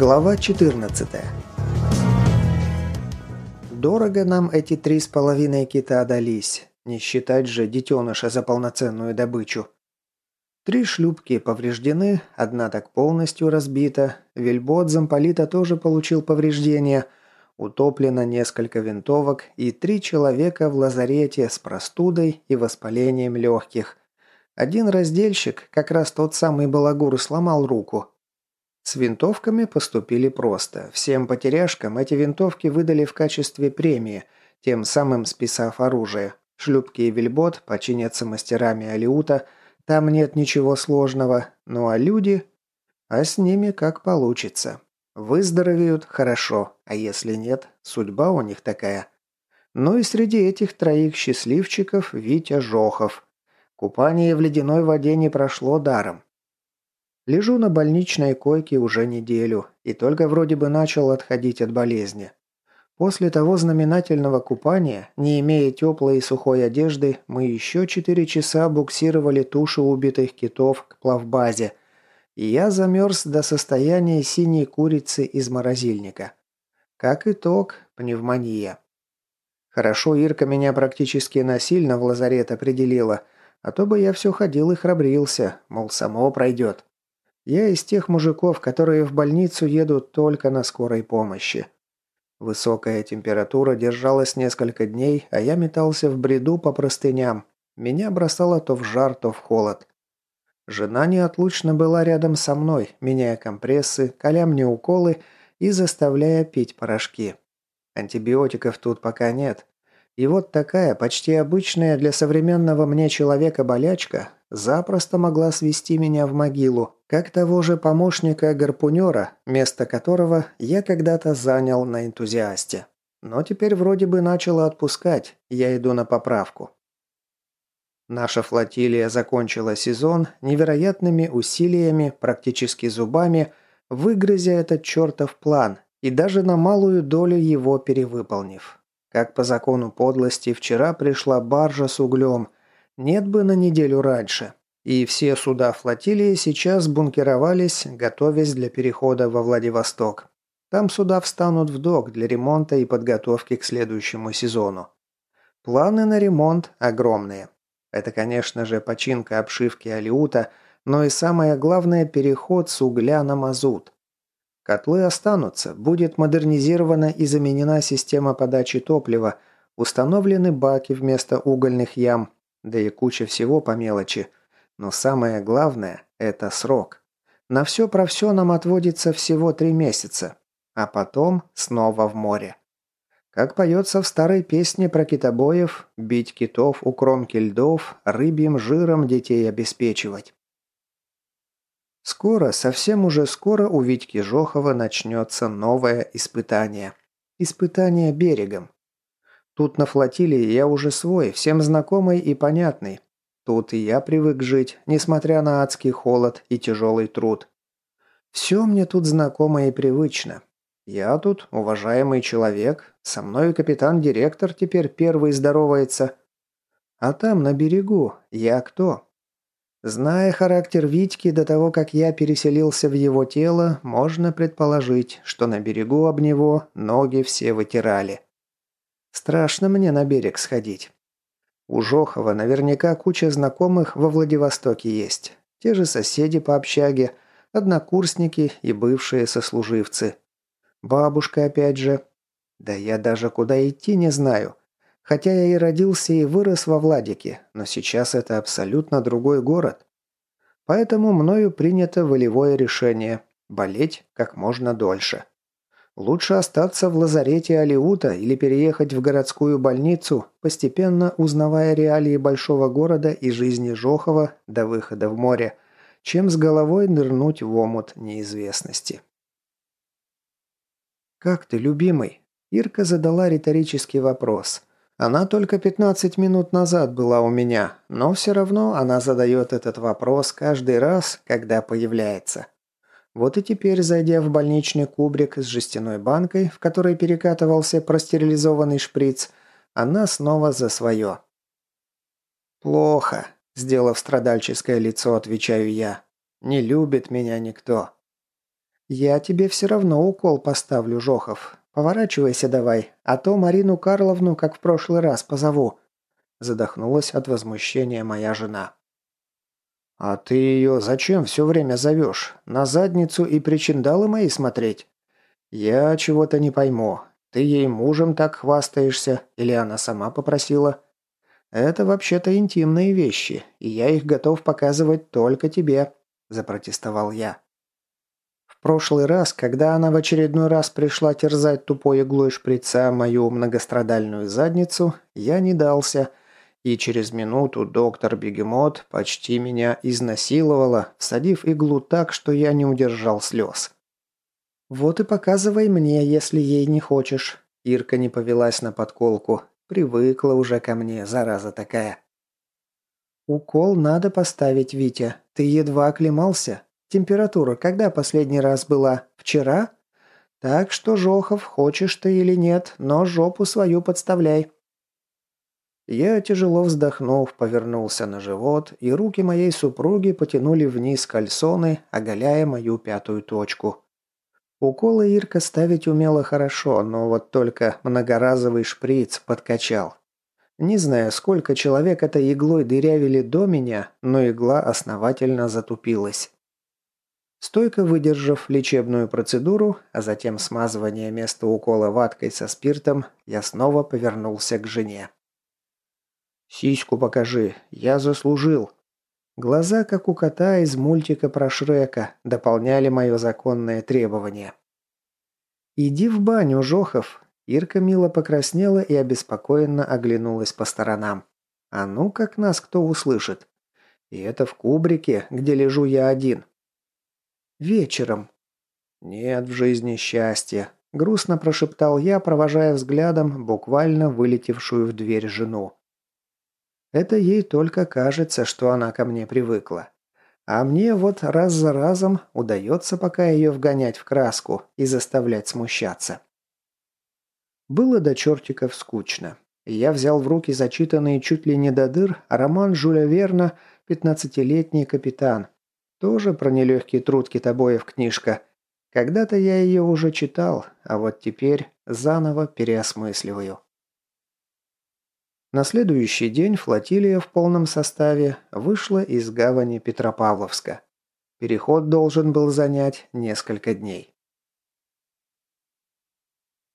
Глава 14 Дорого нам эти три с половиной кита дались, не считать же детеныша за полноценную добычу. Три шлюпки повреждены, одна так полностью разбита, вельбот замполита тоже получил повреждения, утоплено несколько винтовок и три человека в лазарете с простудой и воспалением легких. Один раздельщик, как раз тот самый балагур, сломал руку. С винтовками поступили просто. Всем потеряшкам эти винтовки выдали в качестве премии, тем самым списав оружие. Шлюпки и вельбот починятся мастерами Алиута, там нет ничего сложного. Ну а люди? А с ними как получится. Выздоровеют – хорошо, а если нет, судьба у них такая. Ну и среди этих троих счастливчиков Витя Жохов. Купание в ледяной воде не прошло даром. Лежу на больничной койке уже неделю и только вроде бы начал отходить от болезни. После того знаменательного купания, не имея теплой и сухой одежды, мы еще четыре часа буксировали туши убитых китов к плавбазе, и я замерз до состояния синей курицы из морозильника. Как итог, пневмония. Хорошо Ирка меня практически насильно в лазарет определила, а то бы я все ходил и храбрился, мол, само пройдет. Я из тех мужиков, которые в больницу едут только на скорой помощи. Высокая температура держалась несколько дней, а я метался в бреду по простыням. Меня бросало то в жар, то в холод. Жена неотлучно была рядом со мной, меняя компрессы, коля мне уколы и заставляя пить порошки. Антибиотиков тут пока нет. И вот такая, почти обычная для современного мне человека болячка запросто могла свести меня в могилу, как того же помощника-гарпунера, место которого я когда-то занял на энтузиасте. Но теперь вроде бы начало отпускать, я иду на поправку. Наша флотилия закончила сезон невероятными усилиями, практически зубами, выгрызя этот чертов план и даже на малую долю его перевыполнив. Как по закону подлости, вчера пришла баржа с углем – нет бы на неделю раньше. И все суда флотилии сейчас бункеровались, готовясь для перехода во Владивосток. Там суда встанут в док для ремонта и подготовки к следующему сезону. Планы на ремонт огромные. Это, конечно же, починка обшивки Алиута, но и самое главное – переход с угля на мазут. Котлы останутся, будет модернизирована и заменена система подачи топлива, установлены баки вместо угольных ям, да и куча всего по мелочи. Но самое главное – это срок. На все про все нам отводится всего три месяца. А потом снова в море. Как поется в старой песне про китобоев, бить китов у кромки льдов, рыбьим жиром детей обеспечивать. Скоро, совсем уже скоро у Витьки Жохова начнется новое испытание. Испытание берегом. Тут на флотилии я уже свой, всем знакомый и понятный. Тут и я привык жить, несмотря на адский холод и тяжелый труд. Все мне тут знакомо и привычно. Я тут уважаемый человек, со мной капитан-директор теперь первый здоровается. А там, на берегу, я кто? Зная характер Витьки до того, как я переселился в его тело, можно предположить, что на берегу об него ноги все вытирали. Страшно мне на берег сходить. У Жохова наверняка куча знакомых во Владивостоке есть. Те же соседи по общаге, однокурсники и бывшие сослуживцы. Бабушка опять же. Да я даже куда идти не знаю. Хотя я и родился и вырос во Владике, но сейчас это абсолютно другой город. Поэтому мною принято волевое решение – болеть как можно дольше. Лучше остаться в лазарете Алиута или переехать в городскую больницу, постепенно узнавая реалии большого города и жизни Жохова до выхода в море, чем с головой нырнуть в омут неизвестности. «Как ты, любимый?» Ирка задала риторический вопрос. Она только 15 минут назад была у меня, но все равно она задает этот вопрос каждый раз, когда появляется. Вот и теперь, зайдя в больничный кубрик с жестяной банкой, в которой перекатывался простерилизованный шприц, она снова за свое. «Плохо», – сделав страдальческое лицо, отвечаю я. «Не любит меня никто». «Я тебе все равно укол поставлю, Жохов. Поворачивайся давай, а то Марину Карловну, как в прошлый раз, позову». Задохнулась от возмущения моя жена. «А ты ее зачем все время зовешь? На задницу и причиндалы мои смотреть?» «Я чего-то не пойму. Ты ей мужем так хвастаешься, или она сама попросила?» «Это вообще-то интимные вещи, и я их готов показывать только тебе», – запротестовал я. Прошлый раз, когда она в очередной раз пришла терзать тупой иглой шприца мою многострадальную задницу, я не дался, и через минуту доктор Бегемот почти меня изнасиловала, всадив иглу так, что я не удержал слез. «Вот и показывай мне, если ей не хочешь». Ирка не повелась на подколку. Привыкла уже ко мне, зараза такая. «Укол надо поставить, Витя. Ты едва оклемался. Температура когда последний раз была? Вчера? Так что, Жохов, хочешь ты или нет, но жопу свою подставляй». Я, тяжело вздохнув, повернулся на живот, и руки моей супруги потянули вниз кальсоны, оголяя мою пятую точку. Уколы Ирка ставить умела хорошо, но вот только многоразовый шприц подкачал. Не знаю, сколько человек этой иглой дырявили до меня, но игла основательно затупилась. Стойко выдержав лечебную процедуру, а затем смазывание места укола ваткой со спиртом, я снова повернулся к жене. «Сиську покажи, я заслужил», Глаза, как у кота из мультика про Шрека, дополняли мое законное требование. «Иди в баню, Жохов!» Ирка мило покраснела и обеспокоенно оглянулась по сторонам. «А ну, как нас кто услышит!» «И это в кубрике, где лежу я один!» «Вечером!» «Нет в жизни счастья!» Грустно прошептал я, провожая взглядом буквально вылетевшую в дверь жену. Это ей только кажется, что она ко мне привыкла. А мне вот раз за разом удается пока ее вгонять в краску и заставлять смущаться. Было до чертиков скучно. Я взял в руки зачитанный чуть ли не до дыр роман Жюля Верна «Пятнадцатилетний капитан». Тоже про нелегкий труд китобоев книжка. Когда-то я ее уже читал, а вот теперь заново переосмысливаю. На следующий день флотилия в полном составе вышла из гавани Петропавловска. Переход должен был занять несколько дней.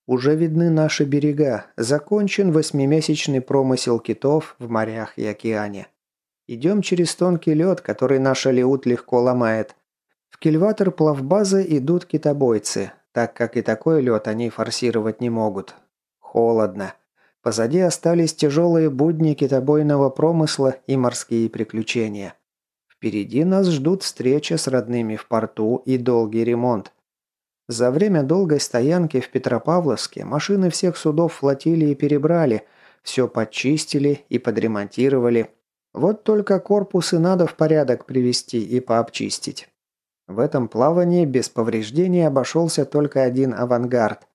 Уже видны наши берега, закончен восьмимесячный промысел китов в морях и океане. Идем через тонкий лед, который наш алиут легко ломает. В кильватор плавбазы идут китобойцы, так как и такой лед они форсировать не могут. Холодно. Позади остались тяжелые будни китобойного промысла и морские приключения. Впереди нас ждут встреча с родными в порту и долгий ремонт. За время долгой стоянки в Петропавловске машины всех судов флотилии перебрали, все подчистили и подремонтировали. Вот только корпусы надо в порядок привести и пообчистить. В этом плавании без повреждений обошелся только один авангард.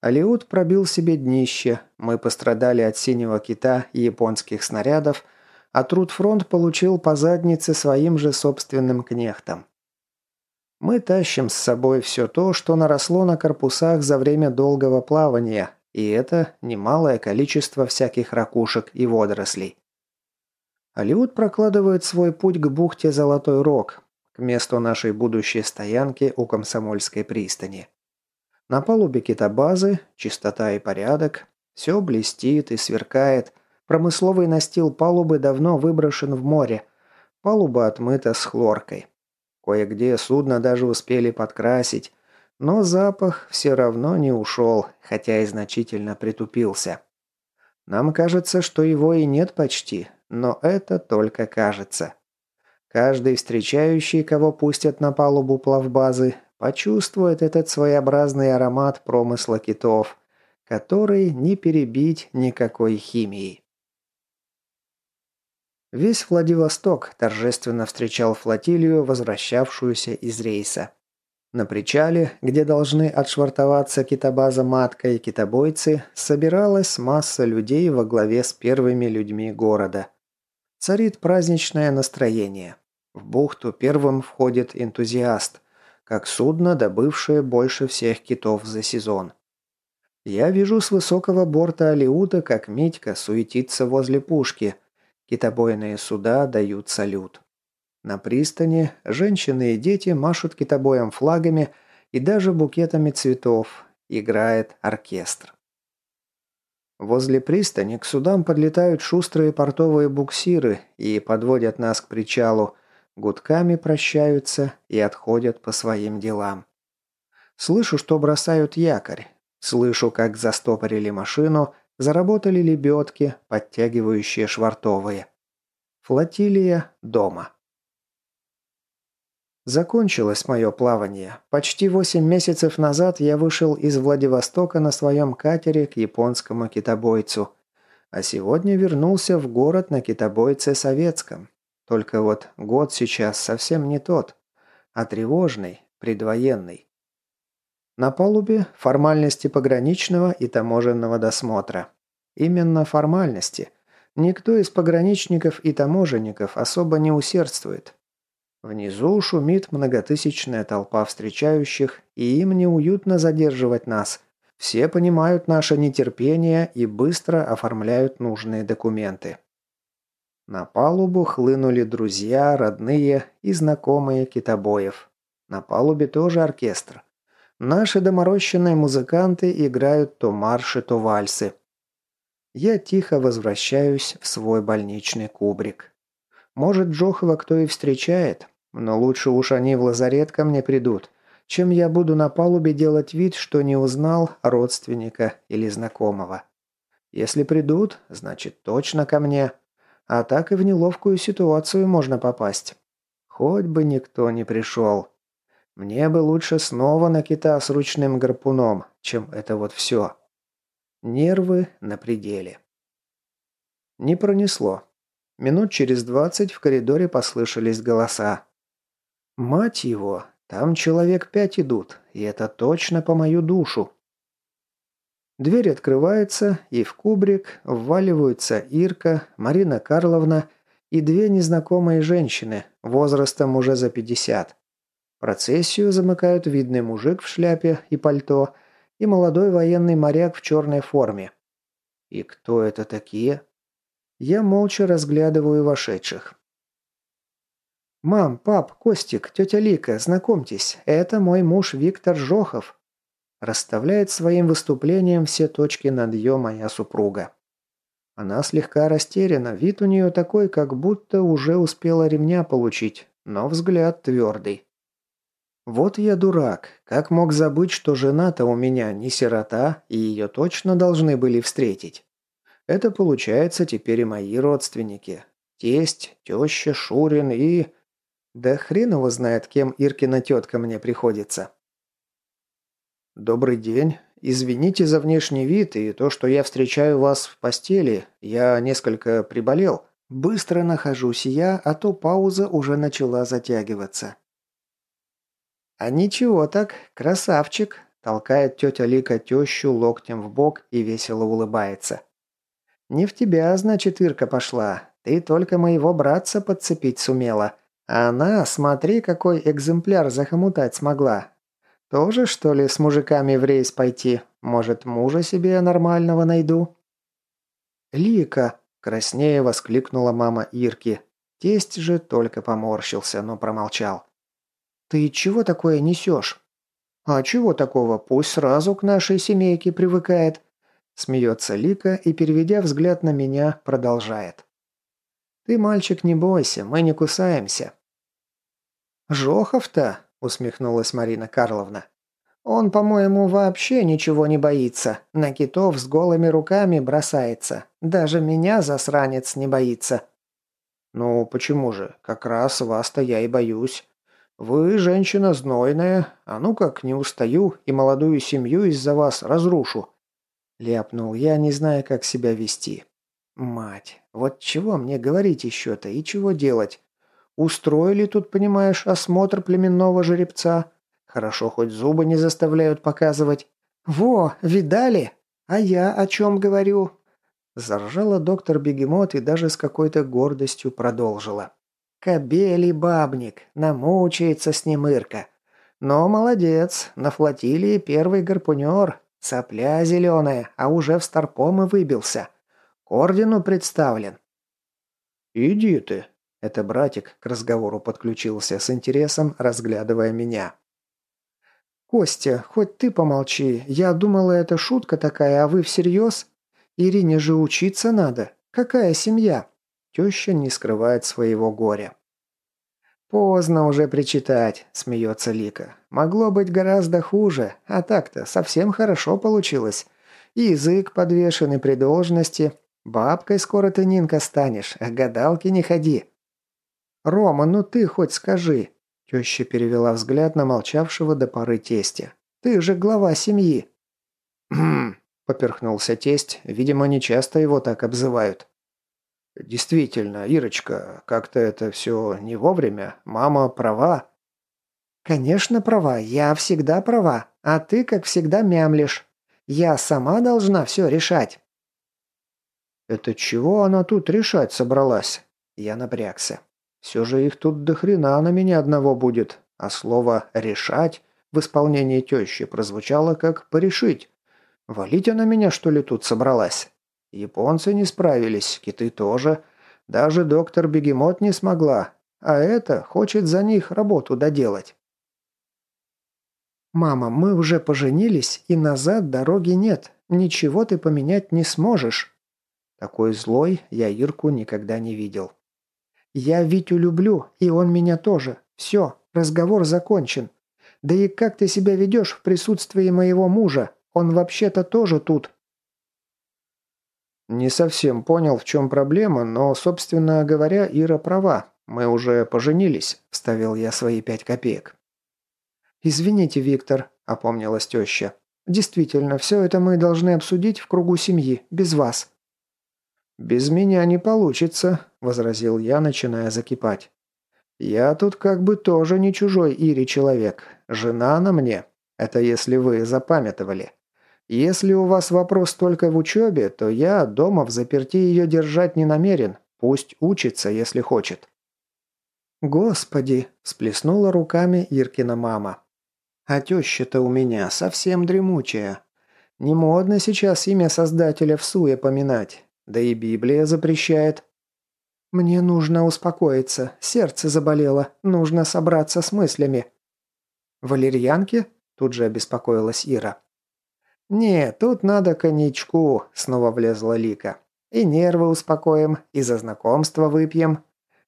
Алиут пробил себе днище, мы пострадали от синего кита и японских снарядов, а Трудфронт получил по заднице своим же собственным кнехтом. Мы тащим с собой все то, что наросло на корпусах за время долгого плавания, и это немалое количество всяких ракушек и водорослей. Алиут прокладывает свой путь к бухте Золотой Рог, к месту нашей будущей стоянки у Комсомольской пристани. На палубе китобазы чистота и порядок. Все блестит и сверкает. Промысловый настил палубы давно выброшен в море. Палуба отмыта с хлоркой. Кое-где судно даже успели подкрасить. Но запах все равно не ушел, хотя и значительно притупился. Нам кажется, что его и нет почти, но это только кажется. Каждый встречающий, кого пустят на палубу плавбазы, почувствует этот своеобразный аромат промысла китов, который не перебить никакой химией. Весь Владивосток торжественно встречал флотилию, возвращавшуюся из рейса. На причале, где должны отшвартоваться китобаза «Матка» и китобойцы, собиралась масса людей во главе с первыми людьми города. Царит праздничное настроение. В бухту первым входит энтузиаст – как судно, добывшее больше всех китов за сезон. Я вижу с высокого борта Алиута, как Митька суетится возле пушки. Китобойные суда дают салют. На пристани женщины и дети машут китобоем флагами и даже букетами цветов. Играет оркестр. Возле пристани к судам подлетают шустрые портовые буксиры и подводят нас к причалу, гудками прощаются и отходят по своим делам. Слышу, что бросают якорь. Слышу, как застопорили машину, заработали лебедки, подтягивающие швартовые. Флотилия дома. Закончилось мое плавание. Почти восемь месяцев назад я вышел из Владивостока на своем катере к японскому китобойцу. А сегодня вернулся в город на китобойце советском. Только вот год сейчас совсем не тот, а тревожный, предвоенный. На палубе формальности пограничного и таможенного досмотра. Именно формальности. Никто из пограничников и таможенников особо не усердствует. Внизу шумит многотысячная толпа встречающих, и им неуютно задерживать нас. Все понимают наше нетерпение и быстро оформляют нужные документы. На палубу хлынули друзья, родные и знакомые китобоев. На палубе тоже оркестр. Наши доморощенные музыканты играют то марши, то вальсы. Я тихо возвращаюсь в свой больничный кубрик. Может, Джохова кто и встречает, но лучше уж они в лазарет ко мне придут, чем я буду на палубе делать вид, что не узнал родственника или знакомого. Если придут, значит точно ко мне. А так и в неловкую ситуацию можно попасть. Хоть бы никто не пришел. Мне бы лучше снова на кита с ручным гарпуном, чем это вот все. Нервы на пределе. Не пронесло. Минут через двадцать в коридоре послышались голоса. Мать его, там человек пять идут, и это точно по мою душу. Дверь открывается, и в кубрик вваливаются Ирка, Марина Карловна и две незнакомые женщины, возрастом уже за пятьдесят. Процессию замыкают видный мужик в шляпе и пальто и молодой военный моряк в черной форме. И кто это такие? Я молча разглядываю вошедших. «Мам, пап, Костик, тетя Лика, знакомьтесь, это мой муж Виктор Жохов». Расставляет своим выступлением все точки над «ё» моя супруга. Она слегка растеряна, вид у нее такой, как будто уже успела ремня получить, но взгляд твердый. Вот я дурак, как мог забыть, что жена-то у меня не сирота, и ее точно должны были встретить. Это получается теперь и мои родственники. Тесть, теща, Шурин и... Да хрен его знает, кем Иркина тетка мне приходится. Добрый день. Извините за внешний вид и то, что я встречаю вас в постели. Я несколько приболел. Быстро нахожусь я, а то пауза уже начала затягиваться. А ничего так, красавчик, толкает тетя Лика тещу локтем в бок и весело улыбается. Не в тебя, значит, Ирка пошла. Ты только моего братца подцепить сумела. Она, смотри, какой экземпляр захомутать смогла. Тоже, что ли, с мужиками в рейс пойти? Может, мужа себе нормального найду?» «Лика!» – краснее воскликнула мама Ирки. Тесть же только поморщился, но промолчал. «Ты чего такое несешь?» «А чего такого? Пусть сразу к нашей семейке привыкает». Смеется Лика и, переведя взгляд на меня, продолжает. «Ты, мальчик, не бойся, мы не кусаемся». «Жохов-то?» – усмехнулась Марина Карловна. «Он, по-моему, вообще ничего не боится. На китов с голыми руками бросается. Даже меня, засранец, не боится». «Ну, почему же? Как раз вас-то я и боюсь. Вы женщина знойная, а ну как не устаю и молодую семью из-за вас разрушу». Ляпнул я, не зная, как себя вести. Мать, вот чего мне говорить еще-то и чего делать? Устроили тут, понимаешь, осмотр племенного жеребца. Хорошо, хоть зубы не заставляют показывать. Во, видали? А я о чем говорю? Заржала доктор Бегемот и даже с какой-то гордостью продолжила. Кобели бабник, намучается с ним Ирка. Но молодец, на флотилии первый гарпунер, сопля зеленая, а уже в старпомы выбился. Ордену представлен. «Иди ты!» – это братик к разговору подключился с интересом, разглядывая меня. «Костя, хоть ты помолчи. Я думала, это шутка такая, а вы всерьез? Ирине же учиться надо. Какая семья?» Теща не скрывает своего горя. «Поздно уже причитать», – смеется Лика. «Могло быть гораздо хуже, а так-то совсем хорошо получилось. И язык подвешенный при должности. Бабкой скоро ты, Нинка, станешь, а гадалки не ходи». «Рома, ну ты хоть скажи». Теща перевела взгляд на молчавшего до поры тестя. «Ты же глава семьи». «Хм», – поперхнулся тесть. Видимо, нечасто его так обзывают. «Действительно, Ирочка, как-то это все не вовремя. Мама права». «Конечно права. Я всегда права. А ты, как всегда, мямлишь. Я сама должна все решать». «Это чего она тут решать собралась?» Я напрягся. «Все же их тут до хрена на меня одного будет. А слово «решать» в исполнении тещи прозвучало как «порешить». Валить она меня, что ли, тут собралась?» Японцы не справились, киты тоже. Даже доктор Бегемот не смогла. А это хочет за них работу доделать. «Мама, мы уже поженились, и назад дороги нет. Ничего ты поменять не сможешь». Такой злой я Ирку никогда не видел. «Я Витю люблю, и он меня тоже. Все, разговор закончен. Да и как ты себя ведешь в присутствии моего мужа? Он вообще-то тоже тут». Не совсем понял, в чем проблема, но, собственно говоря, Ира права. Мы уже поженились, вставил я свои пять копеек. «Извините, Виктор», – опомнилась теща. «Действительно, все это мы должны обсудить в кругу семьи, без вас». «Без меня не получится», – возразил я, начиная закипать. «Я тут как бы тоже не чужой Ире человек. Жена на мне. Это если вы запамятовали. Если у вас вопрос только в учебе, то я дома в заперти ее держать не намерен. Пусть учится, если хочет». «Господи!» – всплеснула руками Иркина мама. «А теща-то у меня совсем дремучая. Не модно сейчас имя Создателя в суе поминать. Да и Библия запрещает». «Мне нужно успокоиться. Сердце заболело. Нужно собраться с мыслями». «Валерьянки?» – тут же обеспокоилась Ира. «Не, тут надо коньячку», — снова влезла Лика. «И нервы успокоим, и за знакомство выпьем.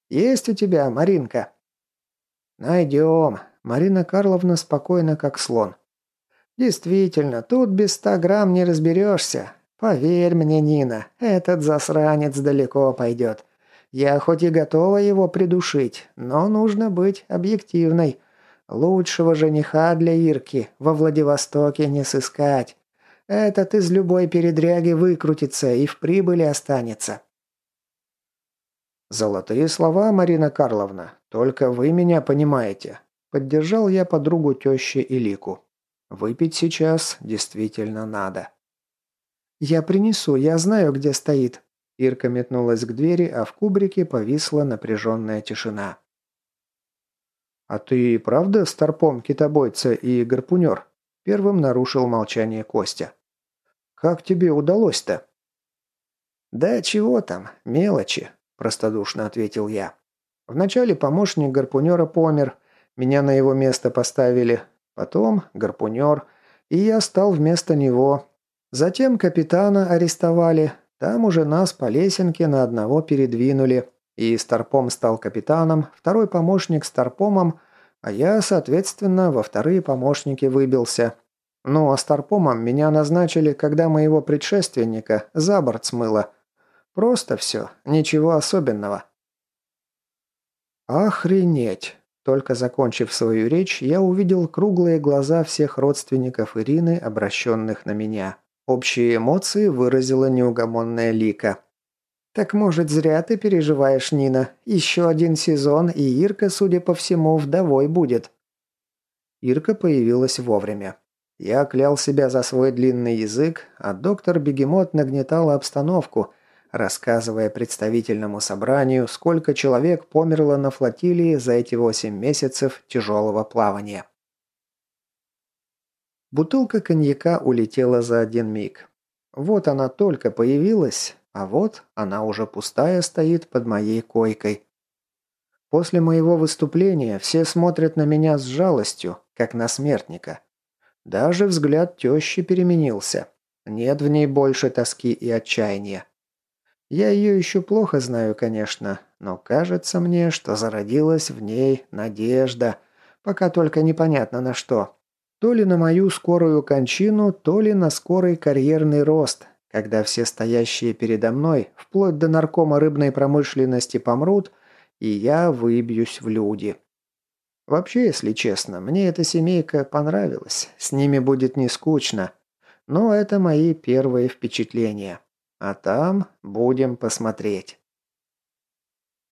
Есть у тебя, Маринка?» «Найдем», — Марина Карловна спокойно, как слон. «Действительно, тут без ста грамм не разберешься. Поверь мне, Нина, этот засранец далеко пойдет. Я хоть и готова его придушить, но нужно быть объективной. Лучшего жениха для Ирки во Владивостоке не сыскать. Этот из любой передряги выкрутится и в прибыли останется. «Золотые слова, Марина Карловна. Только вы меня понимаете». Поддержал я подругу тещи Илику. «Выпить сейчас действительно надо». «Я принесу, я знаю, где стоит». Ирка метнулась к двери, а в кубрике повисла напряженная тишина. «А ты правда старпом китобойца и гарпунер?» Первым нарушил молчание Костя. «Как тебе удалось-то?» «Да чего там, мелочи», – простодушно ответил я. «Вначале помощник гарпунера помер, меня на его место поставили, потом гарпунер, и я стал вместо него. Затем капитана арестовали, там уже нас по лесенке на одного передвинули, и Старпом стал капитаном, второй помощник Старпомом, а я, соответственно, во вторые помощники выбился. Ну, а Старпомом меня назначили, когда моего предшественника за борт смыло. Просто все, ничего особенного. Охренеть! Только закончив свою речь, я увидел круглые глаза всех родственников Ирины, обращенных на меня. Общие эмоции выразила неугомонная Лика. «Так, может, зря ты переживаешь, Нина? Еще один сезон, и Ирка, судя по всему, вдовой будет». Ирка появилась вовремя. Я клял себя за свой длинный язык, а доктор Бегемот нагнетал обстановку, рассказывая представительному собранию, сколько человек померло на флотилии за эти восемь месяцев тяжелого плавания. Бутылка коньяка улетела за один миг. Вот она только появилась, а вот она уже пустая стоит под моей койкой. После моего выступления все смотрят на меня с жалостью, как на смертника. Даже взгляд тещи переменился. Нет в ней больше тоски и отчаяния. Я ее еще плохо знаю, конечно, но кажется мне, что зародилась в ней надежда, пока только непонятно на что. То ли на мою скорую кончину, то ли на скорый карьерный рост, когда все стоящие передо мной, вплоть до наркома рыбной промышленности, помрут, и я выбьюсь в люди. Вообще, если честно, мне эта семейка понравилась, с ними будет не скучно. Но это мои первые впечатления. А там будем посмотреть.